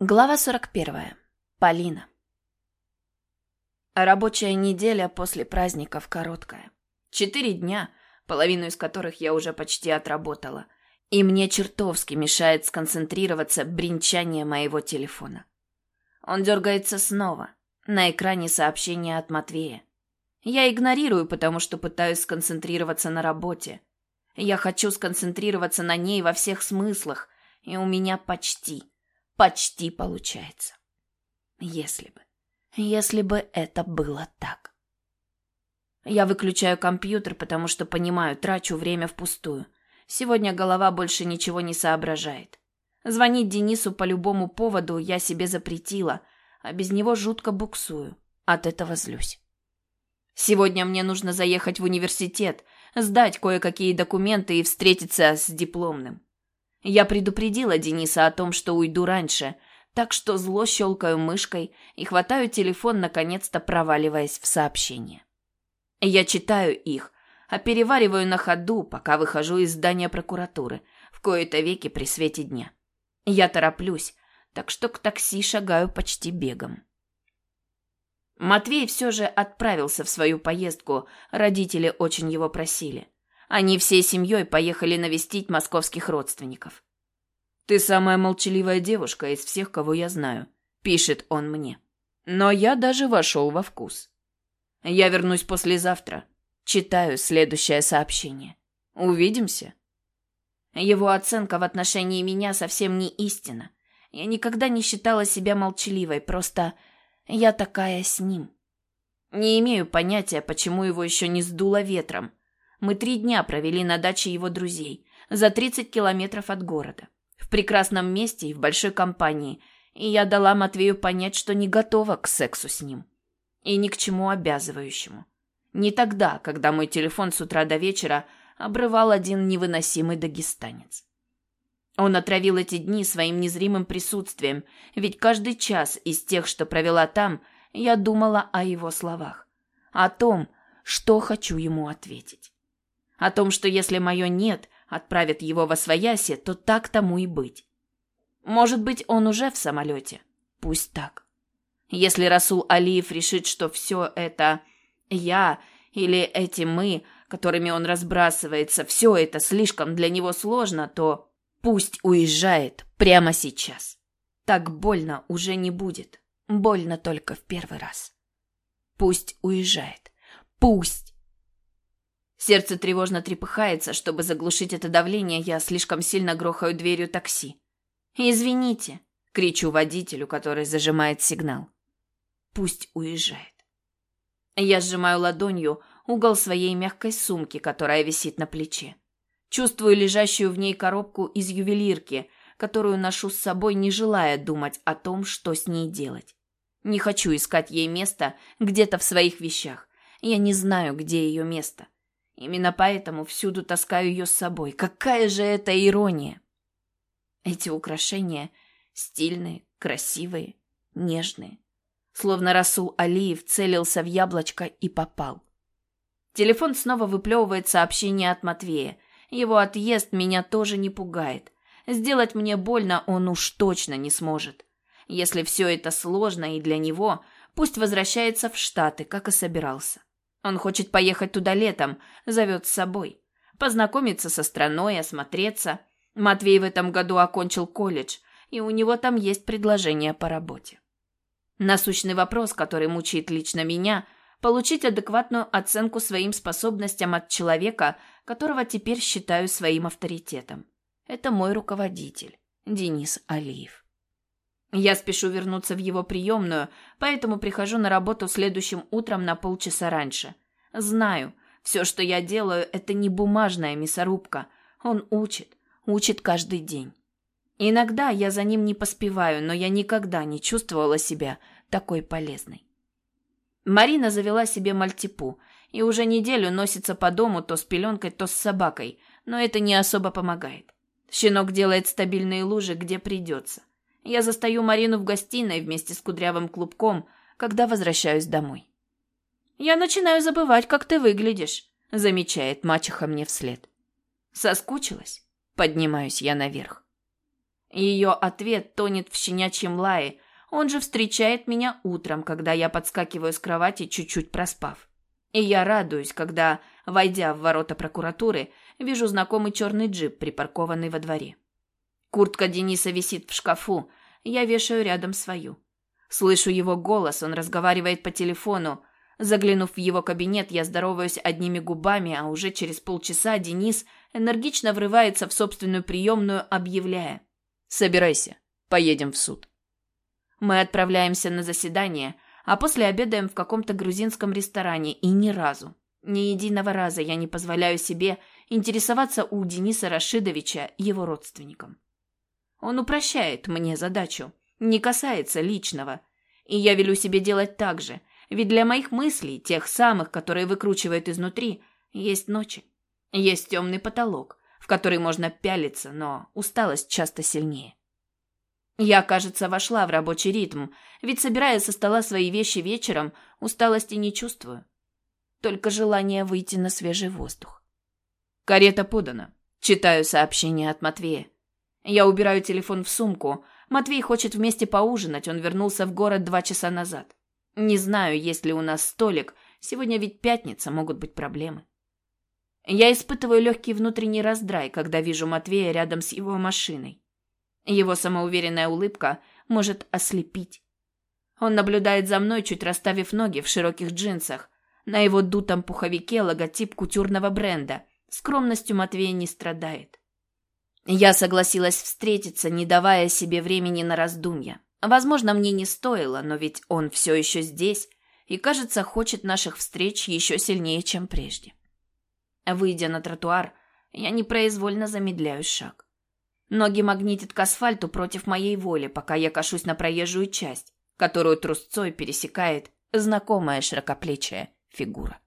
Глава 41. Полина. Рабочая неделя после праздников короткая. Четыре дня, половину из которых я уже почти отработала. И мне чертовски мешает сконцентрироваться бренчание моего телефона. Он дергается снова. На экране сообщение от Матвея. Я игнорирую, потому что пытаюсь сконцентрироваться на работе. Я хочу сконцентрироваться на ней во всех смыслах, и у меня почти – Почти получается. Если бы. Если бы это было так. Я выключаю компьютер, потому что понимаю, трачу время впустую. Сегодня голова больше ничего не соображает. Звонить Денису по любому поводу я себе запретила, а без него жутко буксую. От этого злюсь. Сегодня мне нужно заехать в университет, сдать кое-какие документы и встретиться с дипломным. Я предупредила Дениса о том, что уйду раньше, так что зло щелкаю мышкой и хватаю телефон, наконец-то проваливаясь в сообщение. Я читаю их, а перевариваю на ходу, пока выхожу из здания прокуратуры, в кои-то веки при свете дня. Я тороплюсь, так что к такси шагаю почти бегом. Матвей все же отправился в свою поездку, родители очень его просили. Они всей семьей поехали навестить московских родственников. «Ты самая молчаливая девушка из всех, кого я знаю», — пишет он мне. Но я даже вошел во вкус. Я вернусь послезавтра. Читаю следующее сообщение. Увидимся. Его оценка в отношении меня совсем не истина. Я никогда не считала себя молчаливой, просто я такая с ним. Не имею понятия, почему его еще не сдуло ветром, мы три дня провели на даче его друзей, за 30 километров от города. В прекрасном месте и в большой компании. И я дала Матвею понять, что не готова к сексу с ним. И ни к чему обязывающему. Не тогда, когда мой телефон с утра до вечера обрывал один невыносимый дагестанец. Он отравил эти дни своим незримым присутствием, ведь каждый час из тех, что провела там, я думала о его словах. О том, что хочу ему ответить. О том, что если мое «нет» отправит его во свояси, то так тому и быть. Может быть, он уже в самолете. Пусть так. Если Расул Алиев решит, что все это я или эти мы, которыми он разбрасывается, все это слишком для него сложно, то пусть уезжает прямо сейчас. Так больно уже не будет. Больно только в первый раз. Пусть уезжает. Пусть. Сердце тревожно трепыхается, чтобы заглушить это давление, я слишком сильно грохаю дверью такси. «Извините», — кричу водителю, который зажимает сигнал. «Пусть уезжает». Я сжимаю ладонью угол своей мягкой сумки, которая висит на плече. Чувствую лежащую в ней коробку из ювелирки, которую ношу с собой, не желая думать о том, что с ней делать. Не хочу искать ей место где-то в своих вещах. Я не знаю, где ее место. Именно поэтому всюду таскаю ее с собой. Какая же это ирония! Эти украшения стильные, красивые, нежные. Словно Расул Алиев целился в яблочко и попал. Телефон снова выплевывает сообщение от Матвея. Его отъезд меня тоже не пугает. Сделать мне больно он уж точно не сможет. Если все это сложно и для него, пусть возвращается в Штаты, как и собирался. Он хочет поехать туда летом, зовет с собой. Познакомиться со страной, осмотреться. Матвей в этом году окончил колледж, и у него там есть предложение по работе. Насущный вопрос, который мучает лично меня, получить адекватную оценку своим способностям от человека, которого теперь считаю своим авторитетом. Это мой руководитель, Денис Алиев. Я спешу вернуться в его приемную, поэтому прихожу на работу следующим утром на полчаса раньше. Знаю, все, что я делаю, это не бумажная мясорубка. Он учит, учит каждый день. Иногда я за ним не поспеваю, но я никогда не чувствовала себя такой полезной. Марина завела себе мальтипу и уже неделю носится по дому то с пеленкой, то с собакой, но это не особо помогает. Щенок делает стабильные лужи, где придется. Я застаю Марину в гостиной вместе с кудрявым клубком, когда возвращаюсь домой. «Я начинаю забывать, как ты выглядишь», — замечает мачеха мне вслед. «Соскучилась?» — поднимаюсь я наверх. Ее ответ тонет в щенячьем лае. Он же встречает меня утром, когда я подскакиваю с кровати, чуть-чуть проспав. И я радуюсь, когда, войдя в ворота прокуратуры, вижу знакомый черный джип, припаркованный во дворе. Куртка Дениса висит в шкафу, я вешаю рядом свою. Слышу его голос, он разговаривает по телефону. Заглянув в его кабинет, я здороваюсь одними губами, а уже через полчаса Денис энергично врывается в собственную приемную, объявляя. «Собирайся, поедем в суд». Мы отправляемся на заседание, а после обедаем в каком-то грузинском ресторане, и ни разу, ни единого раза я не позволяю себе интересоваться у Дениса Рашидовича его родственником. Он упрощает мне задачу, не касается личного. И я велю себе делать так же, ведь для моих мыслей, тех самых, которые выкручивают изнутри, есть ночи. Есть темный потолок, в который можно пялиться, но усталость часто сильнее. Я, кажется, вошла в рабочий ритм, ведь, собирая со стола свои вещи вечером, усталости не чувствую. Только желание выйти на свежий воздух. Карета подана. Читаю сообщение от Матвея. Я убираю телефон в сумку. Матвей хочет вместе поужинать, он вернулся в город два часа назад. Не знаю, есть ли у нас столик. Сегодня ведь пятница, могут быть проблемы. Я испытываю легкий внутренний раздрай, когда вижу Матвея рядом с его машиной. Его самоуверенная улыбка может ослепить. Он наблюдает за мной, чуть расставив ноги в широких джинсах. На его дутом пуховике логотип кутюрного бренда. Скромностью Матвей не страдает. Я согласилась встретиться, не давая себе времени на раздумья. Возможно, мне не стоило, но ведь он все еще здесь и, кажется, хочет наших встреч еще сильнее, чем прежде. Выйдя на тротуар, я непроизвольно замедляю шаг. Ноги магнитят к асфальту против моей воли, пока я кашусь на проезжую часть, которую трусцой пересекает знакомая широкоплечая фигура.